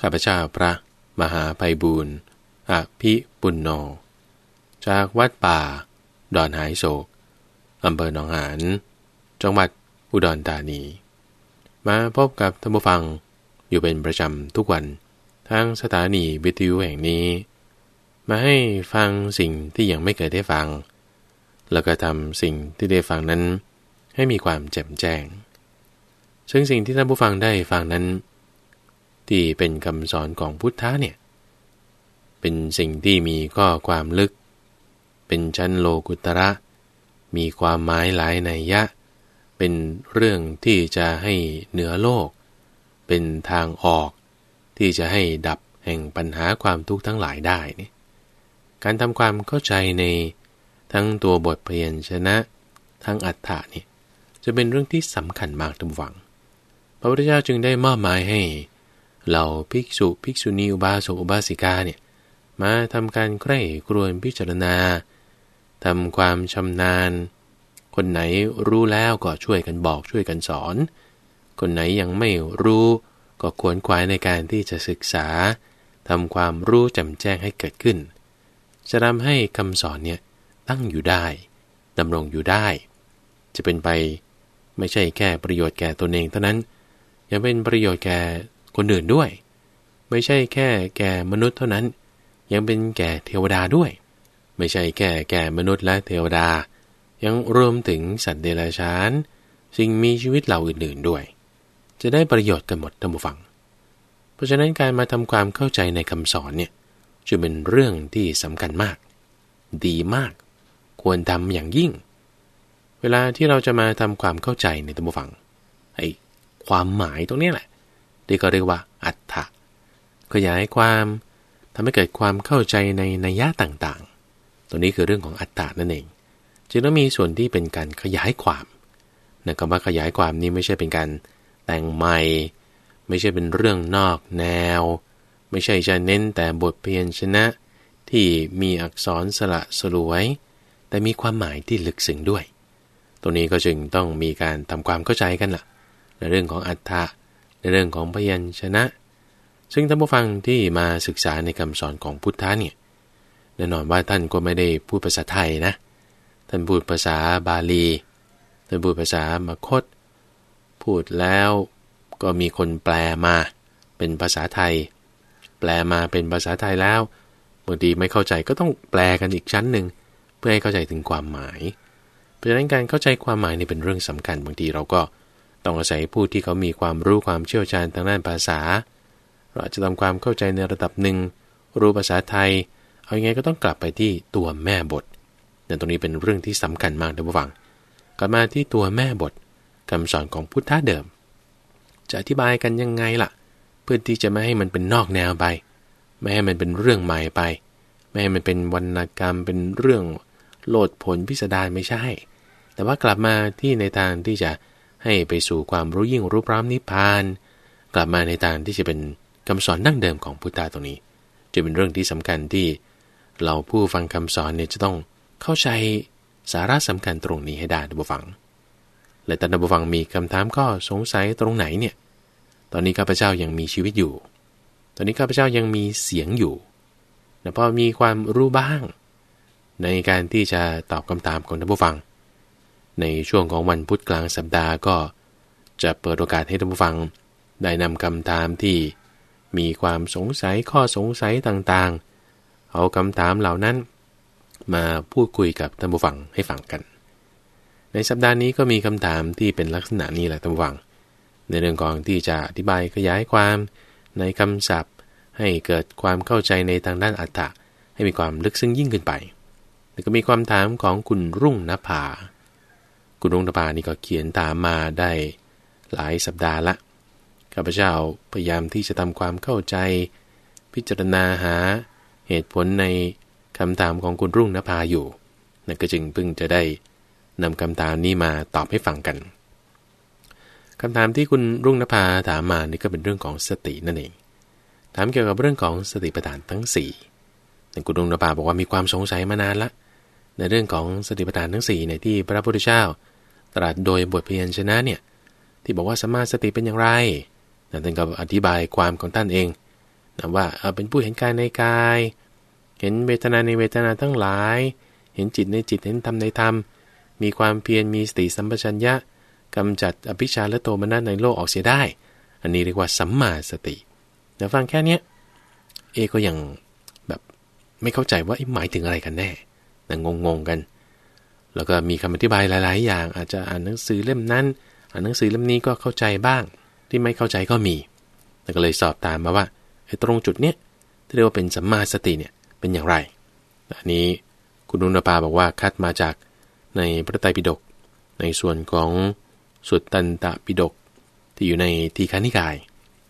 ข้าพเจ้าพระ มหาไพบูรณ์อภิปุณโญจากวัดป่า ดอนหายโศกอำเภอหนองหานจังหวัดอุดรธานี มาพบกับท่านผู้ฟังอยู่เป็นประจำทุกวันทางสถานีวิทยุแห่งนี้ มาให้ฟังสิ่งที่ยังไม่เคยได้ฟัง แล้วก็ทำสิ่งที่ได้ฟังนั้น ให้มีความแจ่มแจ้ง ซึ่งสิ่งที่ท่านผู้ฟังได้ฟังนั้น ที่เป็นคำสอนของพุทธะเนี่ย เป็นสิ่งที่มีข้อความลึก เป็นชั้นโลกุตระ มีความหมายหลายในยะ เป็นเรื่องที่จะให้เหนือโลก เป็นทางออก ที่จะให้ดับแห่งปัญหาความทุกข์ทั้งหลายได้นี่การทำความเข้าใจในทั้งตัวบทเพียนชนะ ทั้งอัฏฐะนี่จะเป็นเรื่องที่สำคัญมากทุกฝัง พระพุทธเจ้าจึงได้มอบหมายให้ เหล่าภิกษุภิกษุณีอุบาสกอุบาสิกาเนี่ยมาทำการใคร่ครวญพิจารณาทำความชำนาญ คนไหนรู้แล้วก็ช่วยกันบอกช่วยกันสอน คนไหนยังไม่รู้ก็ควรควายในการที่จะศึกษาทำความรู้จำแจ้งให้เกิดขึ้น จะทำให้คำสอนเนี่ยตั้งอยู่ได้ดำรงอยู่ได้ จะเป็นไปไม่ใช่แค่ประโยชน์แก่ตนเองเท่านั้น ยังเป็นประโยชน์แก่ คนอื่นด้วย ไม่ใช่แค่แก่มนุษย์เท่านั้น ยังเป็นแก่เทวดาด้วย ไม่ใช่แค่แก่มนุษย์และเทวดา ยังรวมถึงสัตว์เดรัจฉาน สิ่งมีชีวิตเหล่าอื่นๆด้วย จะได้ประโยชน์กันหมดท่านผู้ฟัง เพราะฉะนั้นการมาทำความเข้าใจในคำสอนเนี่ยจะเป็นเรื่องที่สำคัญมาก ดีมาก ควรทำอย่างยิ่ง เวลาที่เราจะมาทำความเข้าใจในท่านผู้ฟังไอ้ความหมายตรงนี้แหละ ที่ก็เรียกว่าอัตถะขยายความทำให้เกิดความเข้าใจในนัยยะต่างๆ ตัวนี้คือเรื่องของอัตตานั่นเอง จึงต้องมีส่วนที่เป็นการขยายความนะคำว่าขยายความนี้ไม่ใช่เป็นการแต่งใหม่ ไม่ใช่เป็นเรื่องนอกแนว ไม่ใช่จะเน้นแต่บทเพียนชนะที่มีอักษรสละสลวย แต่มีความหมายที่ลึกซึ้งด้วยตรงนี้ก็จึงต้องมีการทำความเข้าใจกันละ่ะในเรื่องของอัฏฐะ ในเรื่องของพยัญชนะ ซึ่งท่านผู้ฟังที่มาศึกษาในคำสอนของพุทธะเนี่ยแน่นอนว่าท่านก็ไม่ได้พูดภาษาไทยนะ ท่านพูดภาษาบาลี ท่านพูดภาษามาคต พูดแล้วก็มีคนแปลมาเป็นภาษาไทย แปลมาเป็นภาษาไทยแล้วบางทีไม่เข้าใจก็ต้องแปลกันอีกชั้นหนึ่งเพื่อให้เข้าใจถึงความหมาย เพราะฉะนั้นการเข้าใจความหมายนี่เป็นเรื่องสำคัญบางทีเราก็ ต้องอาศัยผู้ที่เขามีความรู้ความเชี่ยวชาญทางด้านภาษา เราจะทำความเข้าใจในระดับหนึ่ง รู้ภาษาไทย เอาอยัางไงก็ต้องกลับไปที่ตัวแม่บทแต่ตรงนี้เป็นเรื่องที่สำคัญมากท่านผู้ฟังกลับมาที่ตัวแม่บทคำสอนของพุทธะเดิม จะอธิบายกันยังไงล่ะ เพื่อที่จะไม่ให้มันเป็นนอกแนวไป ไม่ให้มันเป็นเรื่องใหม่ไป ไม่ให้มันเป็นวรรณกรรม เป็นเรื่องโลดผลพิสดารไม่ใช่ แต่ว่ากลับมาที่ในทางที่จะ ให้ไปสู่ความรู้ยิ่งรู้พร้อมนิพพาน กลับมาในทางที่จะเป็นคำสอนดั้งเดิมของพุทธะตรงนี้จะเป็นเรื่องที่สำคัญที่ เราผู้ฟังคำสอนเนี่ยจะต้องเข้าใจสาระสำคัญตรงนี้ให้ได้ทุกฝัง และท่านผู้ฟังมีคำถามก็สงสัยตรงไหนเนี่ย ตอนนี้ข้าพเจ้ายังมีชีวิตอยู่ ตอนนี้ข้าพเจ้ายังมีเสียงอยู่แต่พอมีความรู้บ้าง ในการที่จะตอบคำถามของท่านผู้ฟัง ในช่วงของวันพุธกลางสัปดาห์ก็ จะเปิดโอกาสให้ท่านผู้ฟัง ได้นำคำถามที่ มีความสงสัยข้อสงสัยต่างๆ เอาคำถามเหล่านั้น มาพูดคุยกับท่านผู้ฟังให้ฟังกัน ในสัปดาห์นี้ก็มีคำถามที่เป็นลักษณะนี้แหละท่านผู้ฟัง ในเรื่องของที่จะอธิบายขยายความในคำศัพท์ ให้เกิดความเข้าใจในทางด้านอัตถะให้มีความลึกซึ้งยิ่งขึ้นไปแล้วก็มีความถามของคุณรุ่งนภา คุณรุ่งนภานี่ก็เขียนถามมาได้หลายสัปดาห์ละ ข้าพเจ้าพยายามที่จะทำความเข้าใจ พิจารณาหาเหตุผลในคำถามของคุณรุ่งนภาอยู่ นั่นก็จึงเพิ่งจะได้นำคำถามนี้มาตอบให้ฟังกันคำถามที่คุณรุ่งนภาถามมานี่ก็เป็นเรื่องของสตินั่นเอง ถามเกี่ยวกับเรื่องของสติปัฏฐานทั้ง4แต่คุณรุ่งนภาบอกว่ามีความสงสัยมานานละ ในเรื่องของสติปัฏฐานทั้ง4ในที่พระพุทธเจ้า ตรัสโดยบทเพียนชนะเนี่ยที่บอกว่าสมาสติเป็นอย่างไรท่านก็อธิบายความของท่านเองนะว่าเป็นผู้เห็นกายในกาย เห็นเวทนาในเวทนาทั้งหลาย เห็นจิตในจิตเห็นธรรมในธรรม มีความเพียรมีสติสัมปชัญญะกำจัดอภิชาและโทมนัสในโลกออกเสียได้ อันนี้เรียกว่าสัมมาสติแต่ฟังแค่เนี้เอก็ยังแบบไม่เข้าใจว่าหมายถึงอะไรกันแน่แต่งงๆกัน แล้วก็มีคำอธิบายหลาย ๆ อย่าง อาจจะอ่านหนังสือเล่มนั้น อ่านหนังสือเล่มนี้ก็เข้าใจบ้าง ที่ไม่เข้าใจก็มีแต่ก็เลยสอบตามมาว่าไอ้ตรงจุดเนี้ยที่เรียกว่าเป็นสัมมาสติเนี่ยเป็นอย่างไรอันนี้คุณนุนปาบอกว่าคัดมาจากในพระไตรปิฎกในส่วนของสุดตันตปิฎกที่อยู่ในทีฆานิกาย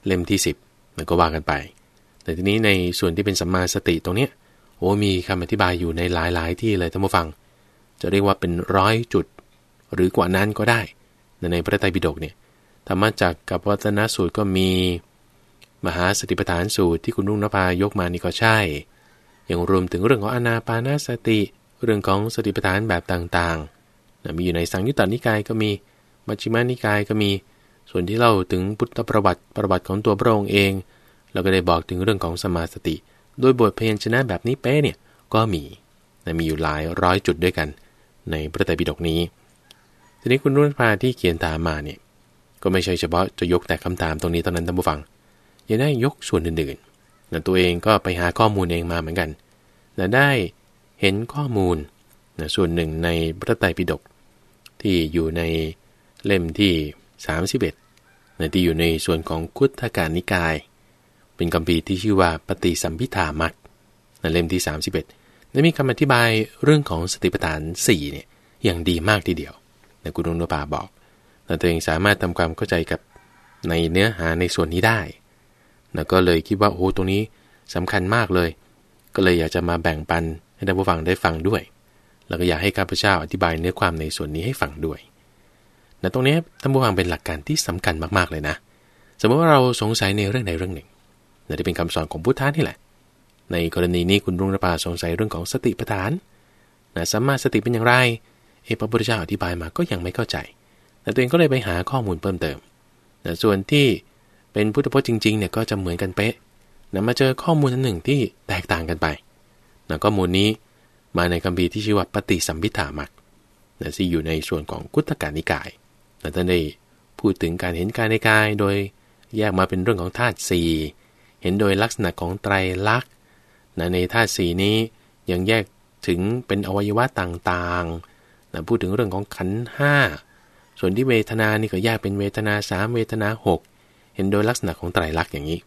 เล่มที่ 10มันก็ว่ากันไป แต่ทีนี้ในส่วนที่เป็นสัมมาสติตรงเนี้ยโอ้มีคำอธิบายอยู่ในหลาย ๆ ที่เลยท่านผู้ฟัง จะเรียกว่าเป็นร้อยจุด หรือกว่านั้นก็ได้ ในพระไตรปิฎกเนี่ยธรรมจักกับวัตนสูตรก็มี มหาสติปัฏฐานสูตรที่คุณนุ่งนภายกมานี่ก็ใช่ ยังรวมถึงเรื่องของอนาปานาสติ เรื่องของสติปัฏฐานแบบต่างๆ มีอยู่ในสังยุตตานิกายก็มี มัชฌิมานิกายก็มี ส่วนที่เล่าถึงพุทธประวัติประวัติของตัวพระองค์เอง เราก็ได้บอกถึงเรื่องของสมาสติ โดยบทเพลงชนะแบบนี้เป๊ะเนี่ยก็มีมีอยู่หลายร้อยจุดด้วยกัน ในพระไตรปิฎกนี้ ทีนี้คุณรุ่นพาที่เขียนตามมาเนี่ยก็ไม่ใช่เฉพาะจะยกแต่คำถามตรงนี้ตอนนั้นท่านผู้ฟัง ยังได้ยกส่วนอื่นๆนะตัวเองก็ไปหาข้อมูลเองมาเหมือนกันนะได้เห็นข้อมูลนะส่วนหนึ่งในพระไตรปิฎกที่อยู่ในเล่มที่ 31นะที่อยู่ในส่วนของคุตการนิกาย เป็นคำพีที่ชื่อว่าปฏิสัมพิธามักนะเล่มที่ 31 ได้มีคำอธิบายเรื่องของสติปัฏฐาน4เนี่ยอย่างดีมากทีเดียวนะกุณนุปาบอกนะตัวเองสามารถทำความเข้าใจกับในเนื้อหาในส่วนนี้ได้นะก็เลยคิดว่าโอ้ตรงนี้สำคัญมากเลย ก็เลยอยากจะมาแบ่งปันให้ท่านผู้ฟังได้ฟังด้วย แล้วก็อยากให้ข้าพเจ้าอธิบายเนื้อความในส่วนนี้ให้ฟังด้วยนะตรงนี้ท่านผู้ฟังเป็นหลักการที่สำคัญมากๆเลยนะ สมมติว่าเราสงสัยในเรื่องใดเรื่องหนึ่งนะที่เป็นคำสอนของพุทธะนี่แหละ ในกรณีนี้คุณรุ่งระปาสงสัยเรื่องของสติปัฏฐานนะสัมมาสติเป็นอย่างไร เอพระพุทธเจ้าอธิบายมาก็ยังไม่เข้าใจ แต่ตัวเองก็เลยไปหาข้อมูลเพิ่มเติมนะส่วนที่เป็นพุทธพจน์จริงๆเนี่ยก็จะเหมือนกันเป๊ะนะมาเจอข้อมูลอันหนึ่งที่แตกต่างกันไปนะข้อมูลนี้มาในคัมภีร์ที่ชื่อว่าปฏิสัมพิธามักนะที่อยู่ในส่วนของกุตการนิกายนะท่านได้พูดถึงการเห็นกายในกาย โดยแยกมาเป็นเรื่องของธาตุสี่เห็นโดยลักษณะของไตรลักษณ์ นะในธาตุสี่นี้ยังแยกถึงเป็นอวัยวะต่างๆนะพูดถึงเรื่องของขันห้าส่วนที่เวทนานี่ก็แยกเป็นเวทนาสามเวทนาหกเห็นโดยลักษณะของไตรลักษณ์อย่างนี้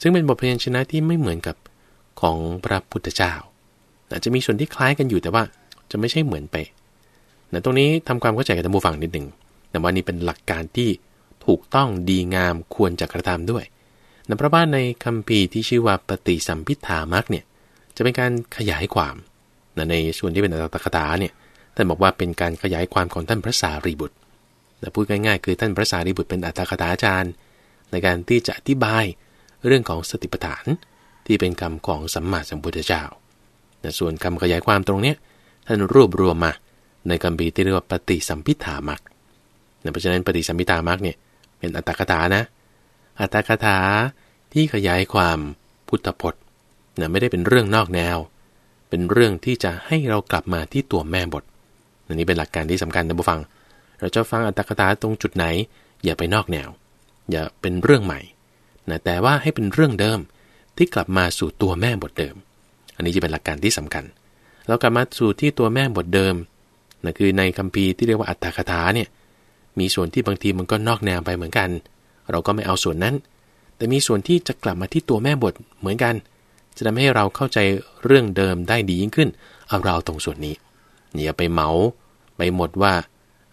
ซึ่งเป็นบทเพลงชนะที่ไม่เหมือนกับของพระพุทธเจ้าอาจจะมีส่วนที่คล้ายกันอยู่แต่ว่าจะไม่ใช่เหมือนไปนะตรงนี้ทำความเข้าใจกับท่านผู้ฟังนิดหนึ่งแต่ว่านี่เป็นหลักการที่ถูกต้องดีงามควรจะกระทำด้วยนะพระบ้านในคัมภีร์ที่ชื่อว่าปฏิสัมพิธามักเนี่ย จะเป็นการขยายความนะในส่วนที่เป็นอัตถกถาเนี่ยท่านบอกว่าเป็นการขยายความของท่านพระสารีบุตรนะพูดง่ายๆ คือท่านพระสารีบุตรเป็นอัตถกถาอาจารย์ ในการที่จะอธิบายเรื่องของสติปัฏฐานที่เป็นคำของสัมมาสัมพุทธเจ้าแต่ส่วนคำขยายความตรงนี้ท่านรวบรวมมาในคำบีที่เรียกว่าปฏิสัมพิธามักเพราะฉะนั้นปฏิสัมพิธามักเนี่ยเป็นอัตถกถานะ อัตถกถาที่ขยายความพุทธพจน์ นะไม่ได้เป็นเรื่องนอกแนว เป็นเรื่องที่จะให้เรากลับมาที่ตัวแม่บทอันนี้เป็นหลักการที่สำคัญนะบุฟัง เราจะฟังอัตถกถาตรงจุดไหน อย่าไปนอกแนว อย่าเป็นเรื่องใหม่นะแต่ว่าให้เป็นเรื่องเดิมที่กลับมาสู่ตัวแม่บทเดิม อันนี้จะเป็นหลักการที่สำคัญ เรากลับมาสู่ที่ตัวแม่บทเดิมนะคือในคัมภีร์ที่เรียกว่าอัตถคถาเนี่ยมีส่วนที่บางทีมันก็นอกแนวไปเหมือนกัน เราก็ไม่เอาส่วนนั้น แต่มีส่วนที่จะกลับมาที่ตัวแม่บทเหมือนกัน จะทำให้เราเข้าใจเรื่องเดิมได้ดียิ่งขึ้น เอาเราตรงส่วนนี้อย่าไปเหมาไปหมดว่า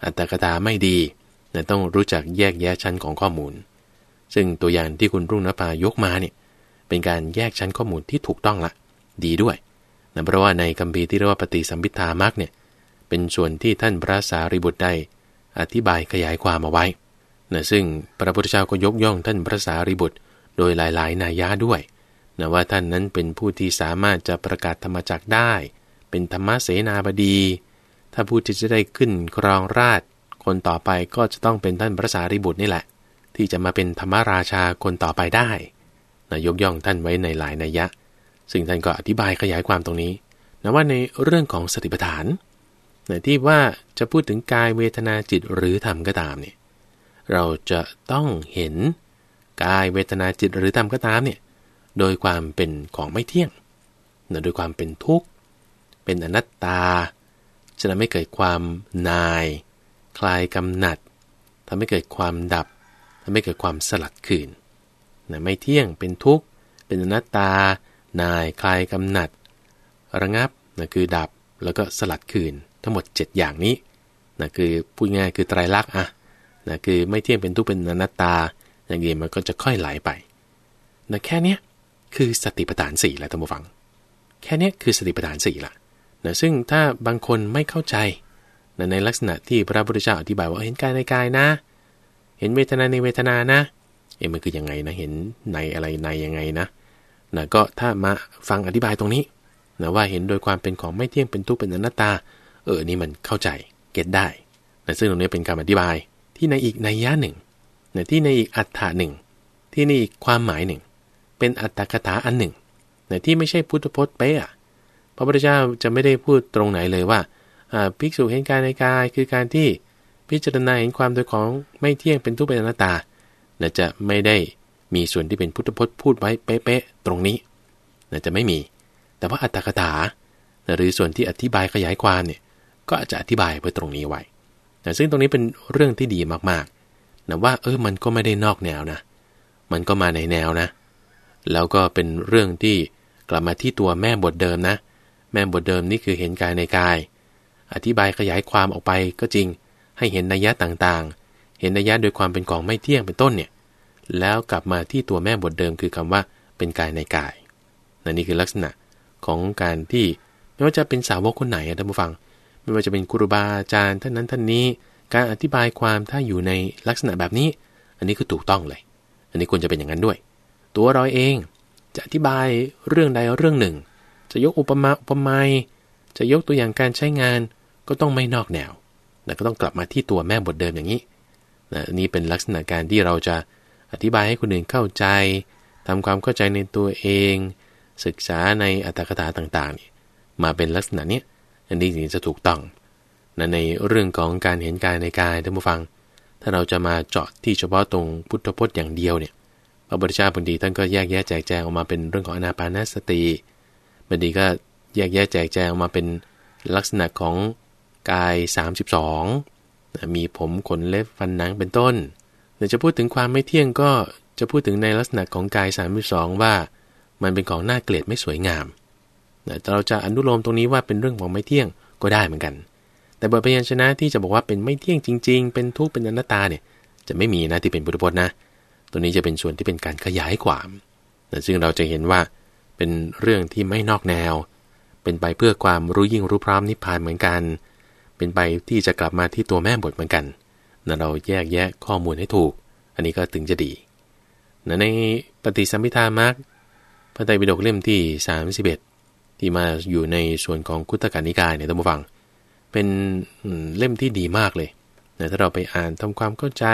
อัตถกถาไม่ดีนะต้องรู้จักแยกแยะชั้นของข้อมูล ซึ่งตัวอย่างที่คุณรุ่งนภายกมาเนี่ยเป็นการแยกชั้นข้อมูลที่ถูกต้องละ ดีด้วยนะเพราะว่าในคัมภีร์ที่เรียกว่าปฏิสัมพิธามักเนี่ยเป็นส่วนที่ท่านพระสารีบุตรได้อธิบายขยายความมาไว้นะซึ่งพระพุทธเจ้าก็ยกย่องท่านพระสารีบุตร โดยหลาย ๆนัยยะด้วย นะว่าท่านนั้นเป็นผู้ที่สามารถจะประกาศธรรมจักได้ เป็นธรรมเสนาบดี ถ้าผู้ที่จะได้ขึ้นครองราชคนต่อไปก็จะต้องเป็นท่านพระสารีบุตรนี่แหละ ที่จะมาเป็นธรรมราชาคนต่อไปได้นะยกย่องท่านไว้ในหลายนัยยะ ซึ่งท่านก็อธิบายขยายความตรงนี้นะว่าในเรื่องของสติปัฏฐานนะที่ว่าจะพูดถึงกายเวทนาจิตหรือธรรมก็ตามเนี่ยเราจะต้องเห็นกายเวทนาจิตหรือธรรมก็ตามเนี่ย โดยความเป็นของไม่เที่ยงนะโดยความเป็นทุกข์ เป็นอนัตตา จะทำให้เกิดความนาย คลายกำหนัดทำให้เกิดความดับทำให้เกิดความสลัดคืนนะไม่เที่ยงเป็นทุกข์ เป็นอนัตตา นายคลายกำหนัด ระงับนะคือดับแล้วก็สลัดคืนทั้งหมด 7 อย่างนี้นะคือพูดง่ายคือไตรลักษณ์อะนะคือไม่เที่ยงเป็นทุกข์เป็นอนัตตา อย่างนี้มันก็จะค่อยไหลไปนะแค่เนี้ย คือสติปัฏฐานสี่แหละท่านผู้ฟัง แค่นี้คือสติปัฏฐานสี่ละนะซึ่งถ้าบางคนไม่เข้าใจนะในลักษณะที่พระพุทธเจ้าอธิบายว่าเห็นกายในกายนะ เห็นเวทนาในเวทนานะ เอ๊ะมันคือยังไงนะ เห็นในอะไรในยังไงนะนะก็ถ้ามาฟังอธิบายตรงนี้นะว่าเห็นโดยความเป็นของไม่เที่ยงเป็นทุกข์เป็นอนัตตา เออ นี่มันเข้าใจ เก็ตได้นะซึ่งตรงนี้เป็นการอธิบายที่ในอีกในย่าหนึ่งนะที่ในอีกอัฏฐาหนึ่ง ที่ในอีกความหมายหนึ่ง เป็นอัตถกถาอันหนึ่งแต่ที่ไม่ใช่พุทธพจน์เป๊ะพระพุทธเจ้าจะไม่ได้พูดตรงไหนเลยว่าภิกษุเห็นกายในกายคือการที่พิจารณาเห็นความโดยของไม่เที่ยงเป็นทุกข์เป็นอนัตตาน่จะไม่ได้มีส่วนที่เป็นพุทธพจน์พูดไว้เป๊ะๆตรงนี้น่จะไม่มี แต่ว่าอัตถกถาหรือส่วนที่อธิบายขยายความเนี่ยก็อาจจะอธิบายไว้ตรงนี้ไว้แต่ซึ่งตรงนี้เป็นเรื่องที่ดีมากๆนะว่าเออมันก็ไม่ได้นอกแนวนะ มันก็มาในแนวนะ แล้วก็เป็นเรื่องที่กลับมาที่ตัวแม่บทเดิมนะ แม่บทเดิมนี่คือเห็นกายในกาย อธิบายขยายความออกไปก็จริง ให้เห็นนัยยะต่างๆ เห็นนัยยะโดยความเป็นของไม่เที่ยงเป็นต้นเนี่ย แล้วกลับมาที่ตัวแม่บทเดิมคือคำว่าเป็นกายในกายนนี่คือลักษณะของการที่ไม่ว่าจะเป็นสาวกคนไหนท่านผู้ฟัง ไม่ว่าจะเป็นครูบาอาจารย์ท่านนั้นท่านนี้ การอธิบายความถ้าอยู่ในลักษณะแบบนี้ อันนี้คือถูกต้องเลย อันนี้ควรจะเป็นอย่างนั้นด้วย ตัวเราเอง จะอธิบายเรื่องใดเรื่องหนึ่ง จะยกอุปมาอุปไมยจะยกตัวอย่างการใช้งานก็ต้องไม่นอกแนวแต่ก็ต้องกลับมาที่ตัวแม่บทเดิมอย่างนี้นะนี้เป็นลักษณะการที่เราจะอธิบายให้คนอื่นเข้าใจทำความเข้าใจในตัวเอง ศึกษาในอัตถกถาต่างๆ มาเป็นลักษณะนี้อันนี้ถึงจะถูกต้องนะในเรื่องของการเห็นกายในกายท่านผู้ฟัง ถ้าเราจะมาเจาะที่เฉพาะตรงพุทธพจน์อย่างเดียวเนี่ย พระพุทธเจ้าบางทีท่านก็แยกแยะแจกแจงออกมาเป็นเรื่องของอนาปานสติบางทีก็แยกแยะแจกแจงออกมาเป็นลักษณะของกาย 32 มีผมขนเล็บฟันหนังเป็นต้นเดี๋ยวจะพูดถึงความไม่เที่ยงก็จะพูดถึงในลักษณะของกาย 32 ว่ามันเป็นของน่าเกลียดไม่สวยงามแต่เราจะอนุโลมตรงนี้ว่าเป็นเรื่องของไม่เที่ยงก็ได้เหมือนกัน แต่บทพยัญชนะที่จะบอกว่าเป็นไม่เที่ยงจริง ๆ เป็นทุกข์เป็นอนัตตาเนี่ยจะไม่มีนะที่เป็นพุทธพจน์นะ ตัวนี้จะเป็นส่วนที่เป็นการขยายความซึ่งเราจะเห็นว่าเป็นเรื่องที่ไม่นอกแนว เป็นไปเพื่อความรู้ยิ่งรู้พร้อมนิพพานเหมือนกัน เป็นไปที่จะกลับมาที่ตัวแม่บทเหมือนกันนะเราแยกแยะข้อมูลให้ถูก อันนี้ก็ถึงจะดีนะในปฏิสัมพิธามักพระไตรปิฎกเล่มที่ 31 ที่มาอยู่ในส่วนของคุตกานิกายเนี่ยท่านผู้ฟัง เป็นเล่มที่ดีมากเลยนะถ้าเราไปอ่านทำความเข้าใจ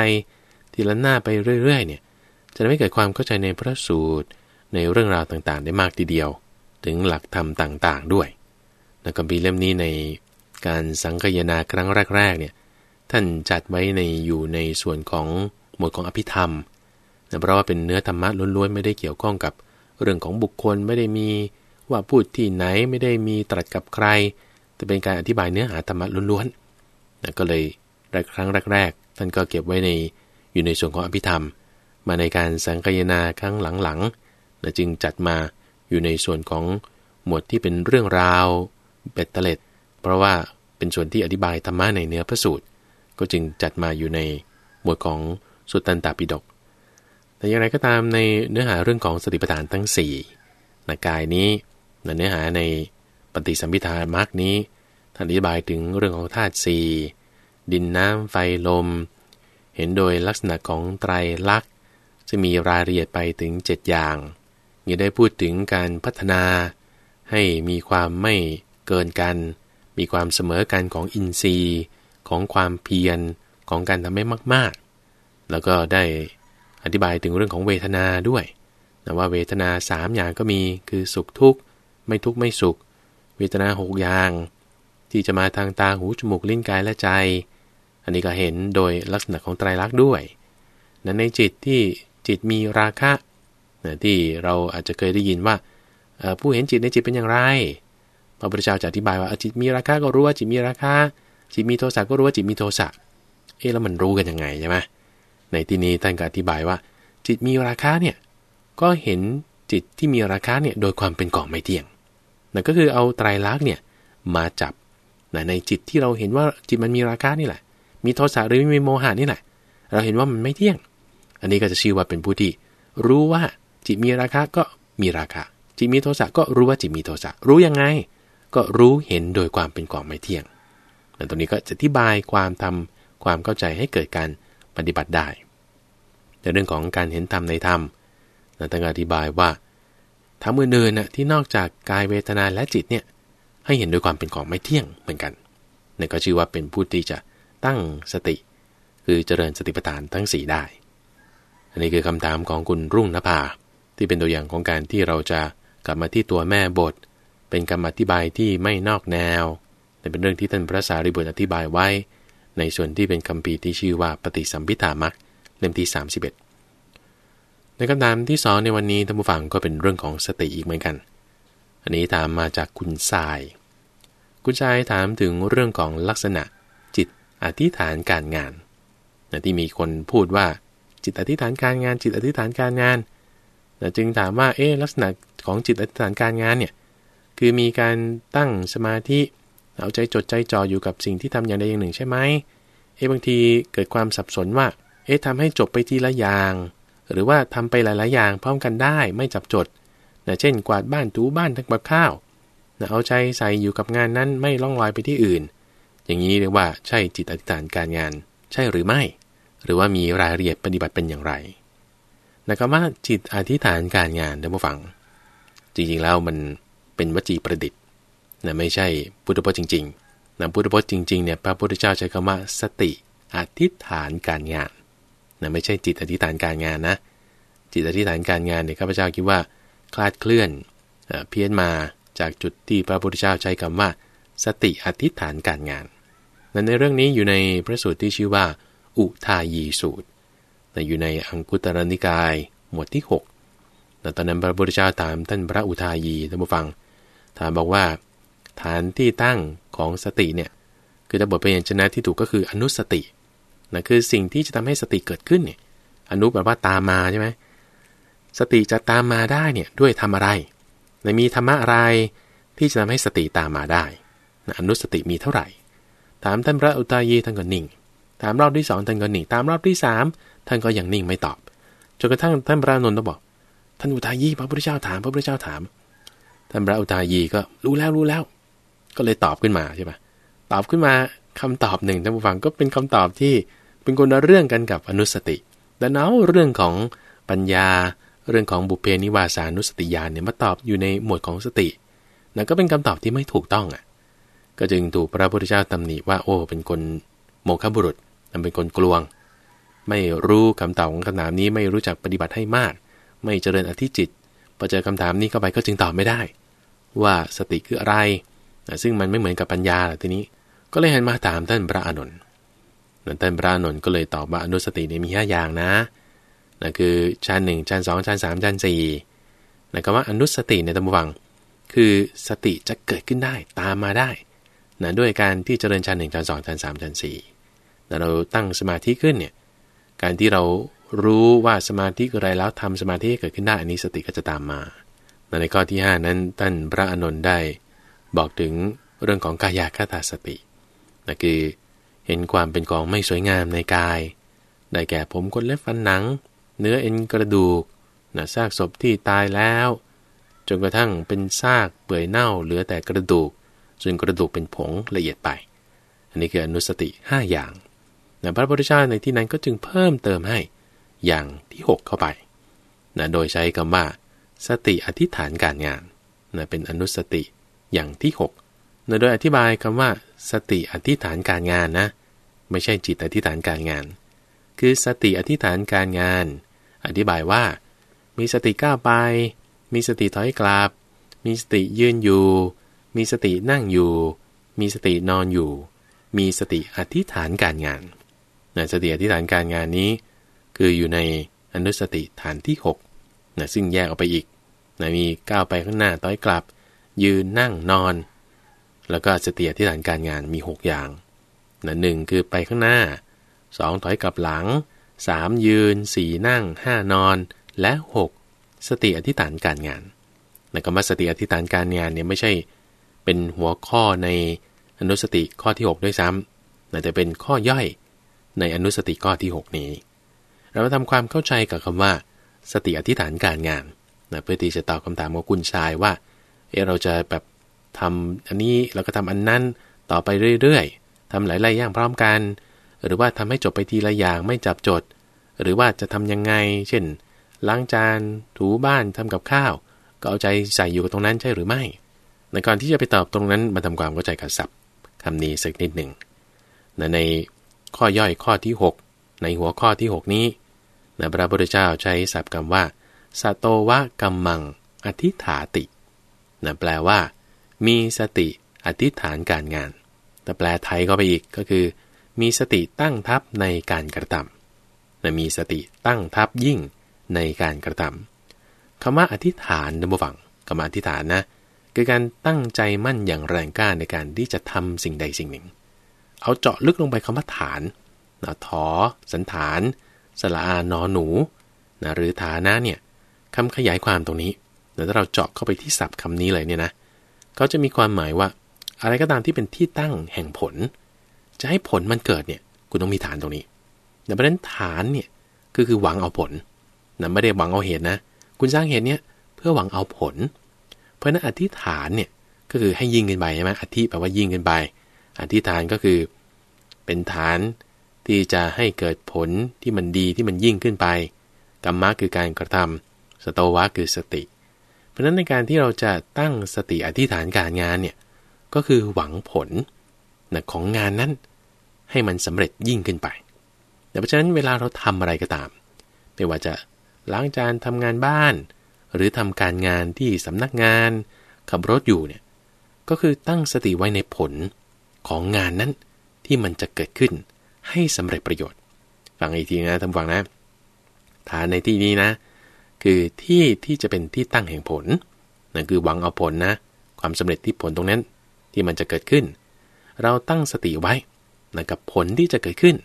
ทีละหน้าไปเรื่อยๆเนี่ยจะทำให้เกิดความเข้าใจในพระสูตรในเรื่องราวต่างๆ ได้มากทีเดียว ถึงหลักธรรมต่างๆด้วยนักบีเล่มนี้ในการสังคยนาครั้งแรกๆเนี่ยท่านจัดไว้ในอยู่ในส่วนของหมวดของอภิธรรมนะเพราะว่าเป็นเนื้อธรรมะล้วนๆไม่ได้เกี่ยวข้องกับเรื่องของบุคคลไม่ได้มีว่าพูดที่ไหนไม่ได้มีตรัสกับใคร แต่เป็นการอธิบายเนื้อหาธรรมะล้วนๆนะก็เลยครั้งแรกๆท่านก็เก็บไว้ใน อยู่ในส่วนของอภิธรรม มาในการสังคยนาครั้งหลังๆนะจึงจัดมาอยู่ในส่วนของหมวดที่เป็นเรื่องราวเบ็ดเตล็ด เพราะว่าเป็นส่วนที่อธิบายธรรมะในเนื้อพระสูตร ก็จึงจัดมาอยู่ในหมวดของสุตตันตปิฎกแต่อย่างไรก็ตามในเนื้อหาเรื่องของสติปัฏฐานทั้ง4นะกายนี้นะเนื้อหาในปฏิสัมพิธามรรคนี้ท่านอธิบายถึงเรื่องของธาตุสี่ดินน้ำไฟลม เห็นโดยลักษณะของไตรลักษณ์ จะมีรายละเอียดไปถึง 7 อย่างยังได้พูดถึงการพัฒนา ให้มีความไม่เกินกัน มีความเสมอกันของอินทรีย์ ของความเพียรของการทำให้มาก ๆ แล้วก็ได้อธิบายถึงเรื่องของเวทนาด้วยแต่ว่าเวทนาสามอย่างก็มีคือสุขทุกข์ ไม่ทุกข์ไม่สุข เวทนาหกอย่าง ที่จะมาทางตาหูจมูกลิ้นกายและใจ อันนี้ก็เห็นโดยลักษณะของไตรลักษณ์ด้วยนั้นในจิตที่จิตมีราคะนะที่เราอาจจะเคยได้ยินว่าผู้เห็นจิตในจิตเป็นอย่างไร พระพุทธเจ้าจะอธิบายว่าจิตมีราคะก็รู้ว่าจิตมีราคะ จิตมีโทสะก็รู้ว่าจิตมีโทสะ เอ๊ะแล้วมันรู้กันยังไงใช่ไหมในที่นี้ท่านก็อธิบายว่า จิตมีราคะเนี่ยก็เห็นจิตที่มีราคะเนี่ยโดยความเป็นกองไม่เที่ยงนั่นก็คือเอาไตรลักษณ์เนี่ยมาจับในจิตที่เราเห็นว่าจิตมันมีราคะนี่แหละ มีโทสะหรือมีโมหะนี่แหละ เราเห็นว่ามันไม่เที่ยง อันนี้ก็จะชื่อว่าเป็นผู้ที่รู้ว่าจิตมีราคะก็มีราคะจิตมีโทสะก็รู้ว่าจิตมีโทสะรู้ยังไง ก็รู้เห็นโดยความเป็นกองไม่เที่ยงแต่ตรงนี้ก็จะอธิบายความทำความเข้าใจให้เกิดการปฏิบัติได้ในเรื่องของการเห็นธรรมในธรรมเราต้องอธิบายว่าทำอื่นๆน่ะที่นอกจากกายเวทนาและจิตเนี่ยให้เห็นด้วยความเป็นของไม่เที่ยงเหมือนกันนี่ก็ชื่อว่าเป็นผู้ที่จะ ตั้งสติ คือเจริญสติปัฏฐานทั้ง 4 ได้ อันนี้คือคำถามของคุณรุ่งนภา ที่เป็นตัวอย่างของการที่เราจะกลับมาที่ตัวแม่บท เป็นคำอธิบายที่ไม่นอกแนว แต่เป็นเรื่องที่ท่านพระสารีบุตรอธิบายไว้ ในส่วนที่เป็นคำปีที่ชื่อว่าปฏิสัมพิธามักเล่มที่ 31 ในคำถามที่สองในวันนี้ท่านผู้ฟังก็เป็นเรื่องของสติอีกเหมือนกัน อันนี้ถามมาจากคุณทราย คุณทรายถามถึงเรื่องของลักษณะ อธิษฐานการงานนะที่มีคนพูดว่าจิตอธิษฐานการงาน จิตอธิษฐานการงานนะจึงถามว่าเอ๊ลักษณะของจิตอธิษฐานการงานเนี่ยคือมีการตั้งสมาธิเอาใจจดใจจ่ออยู่กับสิ่งที่ทำอย่างใดอย่างหนึ่งใช่ไหมเอ๊บางทีเกิดความสับสนว่าเอ๊ะทำให้จบไปทีละอย่าง หรือว่าทำไปหลาย ๆ อย่างพร้อมกันได้ไม่จับจดนะเช่น กวาดบ้านถูบ้านทั้งแบบข้าวนะเอาใจใส่อยู่กับงานนั้นไม่ล่องลอยไปที่อื่น อย่างนี้เรียกว่าใช่จิตอธิษฐานการงาน ใช่หรือไม่ หรือว่ามีรายละเอียดปฏิบัติเป็นอย่างไรนะคำว่าจิตอธิษฐานการงานท่านผู้ฟัง จริงๆแล้วมันเป็นวจีประดิษฐ์นะไม่ใช่พุทธพจน์จริงๆนะพุทธพจน์จริงๆเนี่ยพระพุทธเจ้าใช้คำว่าสติอธิษฐานการงานนะไม่ใช่จิตอธิษฐานการงานนะ จิตอธิษฐานการงานเนี่ยข้าพเจ้าคิดว่าคลาดเคลื่อนเพี้ยนมาจากจุดที่พระพุทธเจ้าใช้คำว่า สติอธิษฐานการงานนั้นในเรื่องนี้อยู่ในพระสูตรที่ชื่อว่า อุทายีสูตรแต่อยู่ในอังคุตรนิกาย หมวดที่6ตอนนั้นพระพุทธเจ้าถามท่านพระอุทายีท่านผู้ฟัง ถามบอกว่า ฐานที่ตั้งของสติเนี่ยคือถ้าบทเป็นชนะที่ถูกก็คืออนุสตินะคือสิ่งที่จะทำให้สติเกิดขึ้นเนี่ยอนุแบบว่าตามมาใช่ไหมสติจะตามมาได้เนี่ยด้วยทำอะไรในมีธรรมะอะไรที่จะทำให้สติตามมาได้ อนุสติมีเท่าไหร่ ถามท่านพระอุตายีท่านก็นิ่ง ถามรอบที่สองท่านก็นิ่งตามรอบที่สามท่านก็ยังนิ่งไม่ตอบ จนกระทั่งท่านพระนนท์ต้องบอก ท่านอุตายีพระพุทธเจ้าถามพระพุทธเจ้าถาม ท่านพระอุตายีก็รู้แล้วรู้แล้ว ก็เลยตอบขึ้นมาใช่ปะตอบขึ้นมาคำตอบหนึ่งท่านผู้ฟังก็เป็นคำตอบที่เป็นคนละเรื่องกันกับอนุสติ แต่เอาเรื่องของปัญญา เรื่องของบุพเพนิวาสานุสติญาณเนี่ยมาตอบอยู่ในหมวดของสตินั่นก็เป็นคำตอบที่ไม่ถูกต้องอะ ก็จึงถูกพระพุทธเจ้าตำหนิว่าโอ้เป็นคนโมฆะบุรุษนั่นเป็นคนกลวง ไม่รู้คำตอบของคำถามนี้ไม่รู้จักปฏิบัติให้มาก ไม่เจริญอธิจิตพอเจอคำถามนี้เข้าไปก็จึงตอบไม่ได้ ว่าสติคืออะไร ซึ่งมันไม่เหมือนกับปัญญาทีนี้ ก็เลยหันมาถามท่านพระอานนท์ท่านพระนนท์ก็เลยตอบว่าอนุสติเนี่ยมีห้าอย่างนะนั่นคือชั้นหนึ่งชั้นสองชั้นสามชั้นสี่นั่นก็ว่าอนุสติในตำวัง คือสติจะเกิดขึ้นได้ตามมาได้ นะด้วยการที่เจริญชั้นหนึ่งชั้นสองชั้นสามชั้นสี่แต่เราตั้งสมาธิขึ้นเนี่ยการที่เรารู้ว่าสมาธิคืออะไรแล้วทำสมาธิเกิดขึ้นได้อันนี้สติก็จะตามมา ในข้อที่ 5 นั้นท่านพระอานนได้ บอกถึงเรื่องของกายคตาสตินั่นคือเห็นความเป็นกองไม่สวยงามในกาย ได้แก่ผมขนเล็บฟันหนัง เนื้อเอ็นกระดูกนะซากศพที่ตายแล้ว จนกระทั่งเป็นซากเปื่อยเน่าเหลือแต่กระดูก จนกระดูกเป็นผงละเอียดไป อันนี้คืออนุสติ 5 อย่างนะพระพุทธเจ้าในที่นั้นก็จึงเพิ่มเติมให้อย่างที่ 6 เข้าไปนะโดยใช้คำว่า สติอธิษฐานการงานนะเป็นอนุสติอย่างที่6นะโดยอธิบายคำว่า สติอธิษฐานการงานนะ ไม่ใช่จิตอธิษฐานการงาน คือสติอธิษฐานการงาน อธิบายว่า มีสติก้าวไป มีสติถอยกลับ มีสติยืนอยู่ มีสตินั่งอยู่ มีสตินอนอยู่ มีสติอธิษฐานการงานนะสติอธิษฐานการงานนี้ คืออยู่ในอนุสติฐานที่6นะซึ่งแยกออกไปอีกนะมีก้าวไปข้างหน้าต้อยกลับ ยืนนั่งนอน แล้วก็สติอธิษฐานการงานมี 6 อย่างนะหนึ่งคือไปข้างหน้า 2 ถอยกลับหลัง 3 ยืน 4 นั่ง 5 นอน และ 6 สติอธิษฐานการงานนะคำว่าสติอธิษฐานการงานเนี่ยไม่ใช่ เป็นหัวข้อในอนุสติข้อที่ 6 ด้วยซ้ำแต่เป็นข้อย่อยในอนุสติข้อที่ 6 นี้ เราทำความเข้าใจกับคำว่า สติอธิษฐานการงานนะเพื่อที่จะตอบคำถามของคุณชายว่าเออเราจะแบบทำอันนี้แล้วก็ทำอันนั้นต่อไปเรื่อยๆทำหลายๆอย่างพร้อมกัน หรือว่าทำให้จบไปทีละอย่างไม่จับจด หรือว่าจะทำยังไง เช่น ล้างจาน ถูบ้านทำกับข้าว ก็เอาใจใส่อยู่กับตรงนั้นใช่หรือไม่ ในก่อนที่จะไปตอบตรงนั้นมาทำความเข้าใจกับศัพท์คำนี้สักนิดหนึ่งในข้อย่อยข้อที่ 6 ในหัวข้อที่ 6 นี้นะพระพุทธเจ้าใช้ศัพท์คำว่าสโตวะกัมมัง อธิฐาตินะแปลว่า มีสติอธิษฐานการงาน แต่แปลไทยก็ไปอีกก็คือ มีสติตั้งทับในการกระทำนะมีสติตั้งทับยิ่งในการกระทำคำว่าอธิษฐานนะบวังคำว่าอธิษฐานนะ คือการตั้งใจมั่นอย่างแรงกล้าในการที่จะทำสิ่งใดสิ่งหนึ่ง เอาเจาะลึกลงไปคำว่าฐานนะถอ สันฐาน สละอานอหนูนะหรือฐานะเนี่ยคำขยายความตรงนี้แต่ถ้าเราเจาะเข้าไปที่ศัพท์คำนี้เลยเนี่ยนะเขาจะมีความหมายว่า อะไรก็ตามที่เป็นที่ตั้งแห่งผล จะให้ผลมันเกิดเนี่ยคุณต้องมีฐานตรงนี้แต่ประเด็นฐานเนี่ยคือคือหวังเอาผลนะไม่ได้หวังเอาเหตุนะ คุณสร้างเหตุเนี่ยเพื่อหวังเอาผลเพราะนั้นอธิษฐานเนี่ยก็คือให้ยิ่งขึ้นไปใช่ไหมอธิแปลว่ายิ่งขึ้นไป อธิษฐานก็คือ เป็นฐานที่จะให้เกิดผลที่มันดีที่มันยิ่งขึ้นไปกรรมะคือการกระทำสโตวะคือสติ เพราะฉะนั้นในการที่เราจะตั้งสติอธิษฐานการงานเนี่ยก็คือหวังผลนะของงานนั้นให้มันสำเร็จยิ่งขึ้นไปแต่เพราะฉะนั้นเวลาเราทำอะไรก็ตาม ไม่ว่าจะล้างจานทำงานบ้าน หรือทำการงานที่สำนักงานขับรถอยู่เนี่ยก็คือตั้งสติไว้ในผลของงานนั้นที่มันจะเกิดขึ้นให้สำเร็จประโยชน์ ฟังอีกทีนะท่านฟังนะ ฐานในที่นี้นะ คือที่ที่จะเป็นที่ตั้งแห่งผลนั่นคือหวังเอาผลนะ ความสำเร็จที่ผลตรงนั้นที่มันจะเกิดขึ้น เราตั้งสติไว้นะกับผลที่จะเกิดขึ้น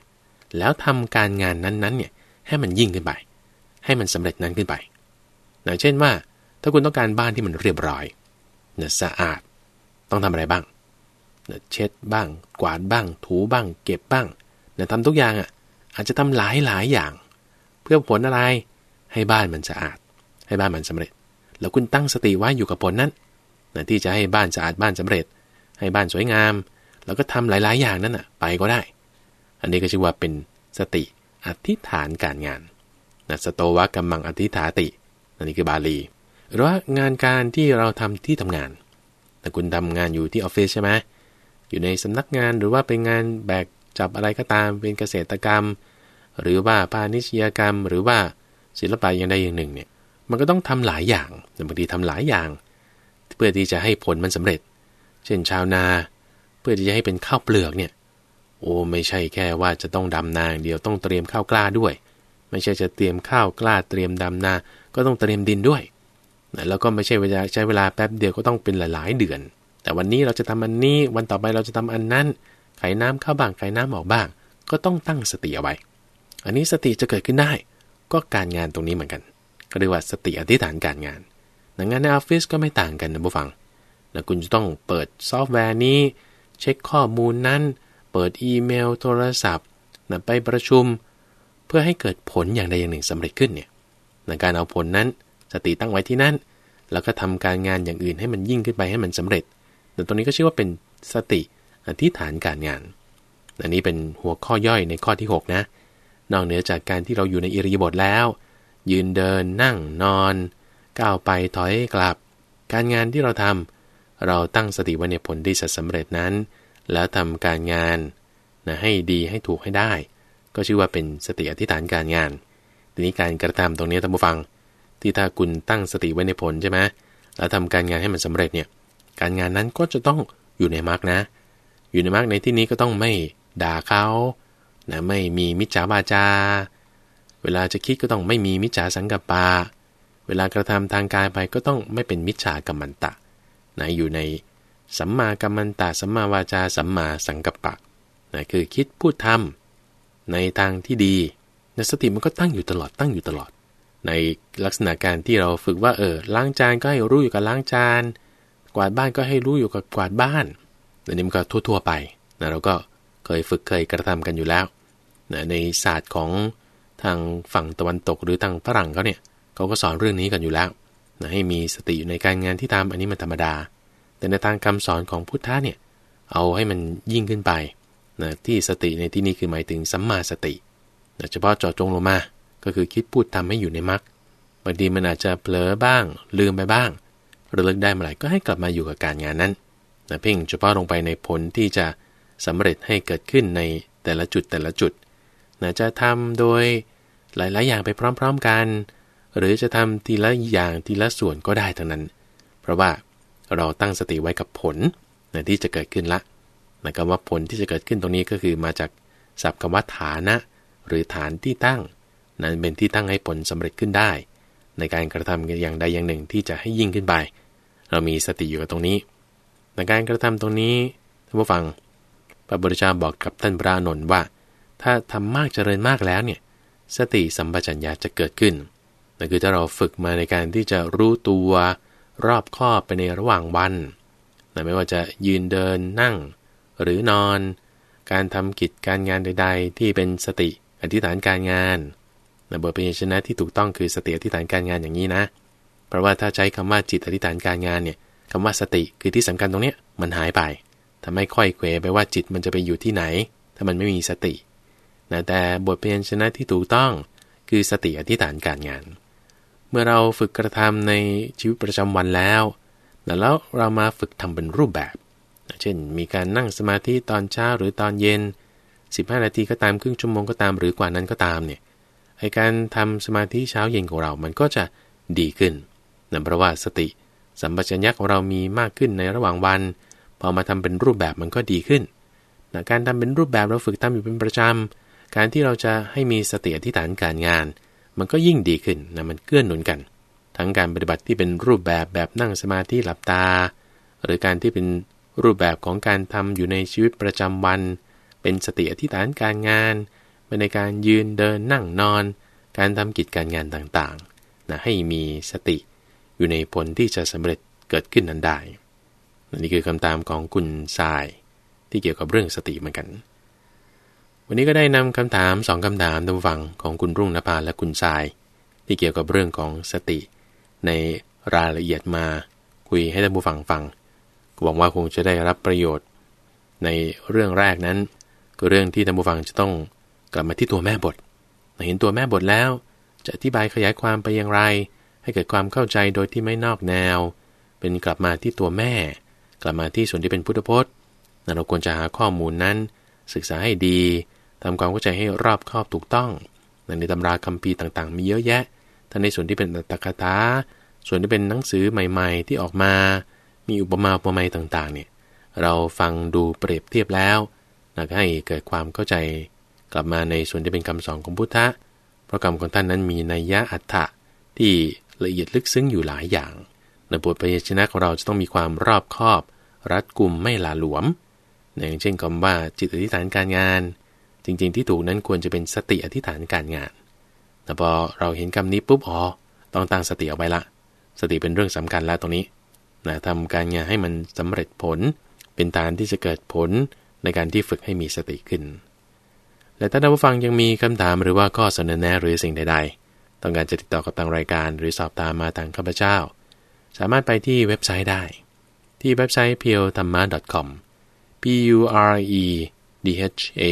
แล้วทำการงานนั้นๆเนี่ยให้มันยิ่งขึ้นไป ให้มันสำเร็จนั้นขึ้นไป นะเช่นว่า ถ้าคุณต้องการบ้านที่มันเรียบร้อยนะสะอาด ต้องทำอะไรบ้างเช็ดบ้าง กวาดบ้าง ถูบ้าง เก็บบ้างนะทำทุกอย่างอะ อาจจะทำหลายหลายอย่าง เพื่อผลอะไร ให้บ้านมันสะอาด ให้บ้านมันสำเร็จ แล้วคุณตั้งสติไว้อยู่กับผลนั้นนะที่จะให้บ้านสะอาดบ้านสำเร็จ ให้บ้านสวยงาม แล้วก็ทำหลาย ๆ อย่างนั้นอะ ไปก็ได้ อันนี้ก็ชื่อว่าเป็นสติอธิษฐานการงานนะสโตวะกัมมังอธิษฐาติ อันนี้คือบาลี หรือว่างานการที่เราทำที่ทำงาน แต่คุณทำงานอยู่ที่ออฟฟิศใช่ไหมอยู่ในสำนักงานหรือว่าเป็นงานแบกจับอะไรก็ตาม เป็นเกษตรกรรม หรือว่าพาณิชยกรรม หรือว่าศิลปะอย่างใดอย่างหนึ่งเนี่ยมันก็ต้องทำหลายอย่างบางทีทำหลายอย่าง เพื่อที่จะให้ผลมันสำเร็จ เช่นชาวนา เพื่อที่จะให้เป็นข้าวเปลือกเนี่ย โอ้ไม่ใช่แค่ว่าจะต้องดำนาเดียวต้องเตรียมข้าวกล้าด้วย ไม่ใช่จะเตรียมข้าวกล้าเตรียมดำนา ก็ต้องเตรียมดินด้วยแล้วก็ไม่ใช่เวลาใช้เวลาแป๊บเดียวก็ต้องเป็นหลาย ๆ เดือน แต่วันนี้เราจะทำอันนี้วันต่อไปเราจะทำอันนั้นไขน้ำเข้าบ้างไขน้ำออกบ้าง ก็ต้องตั้งสติเอาไว้ อันนี้สติจะเกิดขึ้นได้ ก็การงานตรงนี้เหมือนกันก็เรียกว่าสติอธิษฐานการงานดังนั้นในออฟฟิศก็ไม่ต่างกันนะผู้ฟังนะคุณจะต้องเปิดซอฟต์แวร์นี้ เช็คข้อมูลนั้น เปิดอีเมล โทรศัพท์นะไปประชุม เพื่อให้เกิดผลอย่างใดอย่างหนึ่งสำเร็จขึ้นเนี่ย ในการเอาผลนั้น สติตั้งไว้ที่นั่น แล้วก็ทำการงานอย่างอื่นให้มันยิ่งขึ้นไปให้มันสำเร็จ แต่ตรงนี้ก็ชื่อว่าเป็นสติอธิษฐานการงาน อันนี้เป็นหัวข้อย่อยในข้อที่ 6 นะ นอกเหนือจากการที่เราอยู่ในอิริยาบถแล้ว ยืนเดินนั่งนอน ก้าวไปถอยกลับ การงานที่เราทำเราตั้งสติไว้ในผลที่จะสำเร็จนั้น แล้วทำการงานนะให้ดีให้ถูกให้ได้ ก็ชื่อว่าเป็นสติอธิษฐานการงาน ทีนี้การกระทำตรงนี้ท่านผู้ฟัง ที่ถ้าคุณตั้งสติไว้ในผลใช่ไหมแล้วทำการงานให้มันสำเร็จเนี่ย การงานนั้นก็จะต้องอยู่ในมารรคนะ อยู่ในมารรคในที่นี้ก็ต้องไม่ด่าเขานะไม่มีมิจฉาบาจา เวลาจะคิดก็ต้องไม่มีมิจฉาสังกัปปะ เวลากระทำทางกายไปก็ต้องไม่เป็นมิจฉากรรมันตะนะอยู่ในสัมมากัมมันตะ สัมมาวาจา สัมมาสังกัปปะนะคือคิดพูดทำในทางที่ดี ในสติมันก็ตั้งอยู่ตลอดตั้งอยู่ตลอด ในลักษณะการที่เราฝึกว่าเออล้างจานก็ให้รู้อยู่กับล้างจาน กวาดบ้านก็ให้รู้อยู่กับกวาดบ้านอันนี้มันก็ทั่ว ๆ ไปนะเราก็เคยฝึกเคยกระทำกันอยู่แล้วนะในศาสตร์ของทางฝั่งตะวันตกหรือทางฝรั่งเขาเนี่ยเขาก็สอนเรื่องนี้กันอยู่แล้วนะให้มีสติอยู่ในการงานที่ทำอันนี้มันธรรมดา แต่ในทางคำสอนของพุทธะเนี่ยเอาให้มันยิ่งขึ้นไปนะที่สติในที่นี้คือหมายถึงสัมมาสติ เฉพาะเจาะจงลงมา ก็คือคิดพูดทำให้อยู่ในมรรคบางทีมันอาจจะเผลอบ้าง ลืมไปบ้างระลึกได้เมื่อไหร่ก็ให้กลับมาอยู่กับการงานนั้นนะเพ่งเฉพาะลงไปในผลที่จะสำเร็จให้เกิดขึ้นในแต่ละจุดแต่ละจุดนะจะทำโดยหลาย ๆ อย่างไปพร้อม ๆ กัน หรือจะทำทีละอย่างทีละส่วนก็ได้ทั้งนั้น เพราะว่าเราตั้งสติไว้กับผลนะที่จะเกิดขึ้นละนะคำว่าผลที่จะเกิดขึ้นตรงนี้ก็คือมาจากศัพท์คำว่าฐานะ หรือฐานที่ตั้ง นั้นเป็นที่ตั้งให้ผลสำเร็จขึ้นได้ ในการกระทำอย่างใดอย่างหนึ่งที่จะให้ยิ่งขึ้นไป เรามีสติอยู่กับตรงนี้ในการกระทำตรงนี้ท่านผู้ฟังพระบุตรเจ้าบอกกับท่านพระนนท์ว่า ถ้าทำมากเจริญมากแล้วเนี่ยสติสัมปชัญญะจะเกิดขึ้นนั่นคือถ้าเราฝึกมาในการที่จะรู้ตัวรอบคอบไปในระหว่างวันไม่ว่าจะยืนเดินนั่ง หรือนอน การทำกิจการงานใด ๆ ที่เป็นสติ อธิษฐานการงานนะบทเพียชนะที่ถูกต้องคือสติอธิษฐานการงานอย่างนี้นะ เพราะว่าถ้าใช้คำว่าจิตอธิษฐานการงานเนี่ยคำว่าสติคือที่สำคัญตรงเนี้ยมันหายไปทำให้ค่อยเควไปว่าจิตมันจะไปอยู่ที่ไหน ถ้ามันไม่มีสตินะแต่บทเพียนชนะที่ถูกต้อง คือสติอธิษฐานการงาน เมื่อเราฝึกกระทำในชีวิตประจำวันแล้ว แล้วเรามาฝึกทำเป็นรูปแบบ เช่น มีการนั่งสมาธิตอนเช้าหรือตอนเย็น 15 นาทีก็ตามครึ่งชั่วโมงก็ตามหรือกว่านั้นก็ตามเนี่ยให้การทำสมาธิเช้าเย็นของเรา มันก็จะดีขึ้นนั่นเพราะว่าสติสัมปชัญญะของเรามีมากขึ้นในระหว่างวัน พอมาทำเป็นรูปแบบมันก็ดีขึ้นนะการทำเป็นรูปแบบเราฝึกทำอยู่เป็นประจำ การที่เราจะให้มีสติอธิฐานการงาน มันก็ยิ่งดีขึ้นนะมันเกื้อหนุนกัน ทั้งการปฏิบัติที่เป็นรูปแบบแบบนั่งสมาธิหลับตา หรือการที่เป็นรูปแบบของการทำอยู่ในชีวิตประจำวัน เป็นสติอธิษฐานการงานในการยืนเดินนั่งนอน การทำกิจการงานต่างๆนะให้มีสติอยู่ในผลที่จะสำเร็จเกิดขึ้นนั้นได้นี่คือคำตามของคุณทราย ที่เกี่ยวกับเรื่องสติเหมือนกัน วันนี้ก็ได้นำคำถามสองคำถามตามฟังของคุณรุ่งนภาและคุณทราย ที่เกี่ยวกับเรื่องของสติ ในรายละเอียดมาคุยให้ท่านผู้ฟังฟังหวังว่าคงจะได้รับประโยชน์ ในเรื่องแรกนั้น ก็เรื่องที่ท่านผู้ฟังจะต้องกลับมาที่ตัวแม่บทเห็นตัวแม่บทแล้ว จะอธิบายขยายความไปอย่างไร ให้เกิดความเข้าใจโดยที่ไม่นอกแนว เป็นกลับมาที่ตัวแม่ กลับมาที่ส่วนที่เป็นพุทธพจน์เราควรจะหาข้อมูลนั้น ศึกษาให้ดีทำความเข้าใจให้รอบคอบถูกต้องในตำราคัมภีร์ต่างๆ มีเยอะแยะทั้งในส่วนที่เป็นตถาถาส่วนที่เป็นหนังสือใหม่ ๆ ที่ออกมา มีอุปมาอุปไมยต่างๆ เนี่ย เราฟังดูเปรียบเทียบแล้ว ให้เกิดความเข้าใจกลับมาในส่วนที่เป็นคำสอนของพุทธะ เพราะคำของท่านนั้นมีนัยยะอัตถะที่ละเอียดลึกซึ้งอยู่หลายอย่างในบทพยัญชนะของเราจะต้องมีความรอบคอบ รัดกุมไม่หลาหลวม อย่างเช่นคำว่าจิตอธิษฐานการงาน จริงๆ ที่ถูกนั้นควรจะเป็นสติอธิษฐานการงาน แต่พอเราเห็นคำนี้ปุ๊บอ๋อต้องตั้งสติเอาไว้ละ สติเป็นเรื่องสำคัญแล้วตรงนี้นะทำการงานให้มันสำเร็จผล เป็นฐานที่จะเกิดผล ในการที่ฝึกให้มีสติขึ้น และถ้าท่านผู้ฟังยังมีคำถามหรือว่าข้อเสนอแนะหรือสิ่งใด ๆ ต้องการจะติดต่อกับทางรายการหรือสอบถามมาทางข้าพเจ้า สามารถไปที่เว็บไซต์ได้ ที่เว็บไซต์ p e t h a m m a com p u r e d h a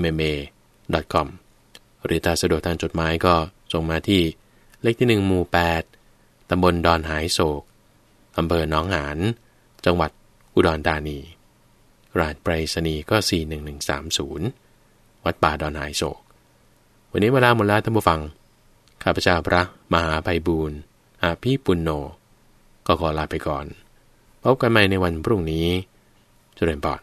m m a com หรือถ้าสะดวกทางจดหมายก็ส่งมาที่เลขที่ 1 หมู่ 8 ตำบลดอนหายโศก อำเภอหนองหาน จังหวัดอุดรธานี รหัสไปรษณีย์ก็ 41130 วัดป่าดอนหายโศก วันนี้เวลาหมดแล้วท่านผู้ฟัง ข้าพเจ้าพระมหาภัยบูรณ์อาภีปุณโญก็ขอลาไปก่อน พบกันใหม่ในวันพรุ่งนี้ เจริญปอด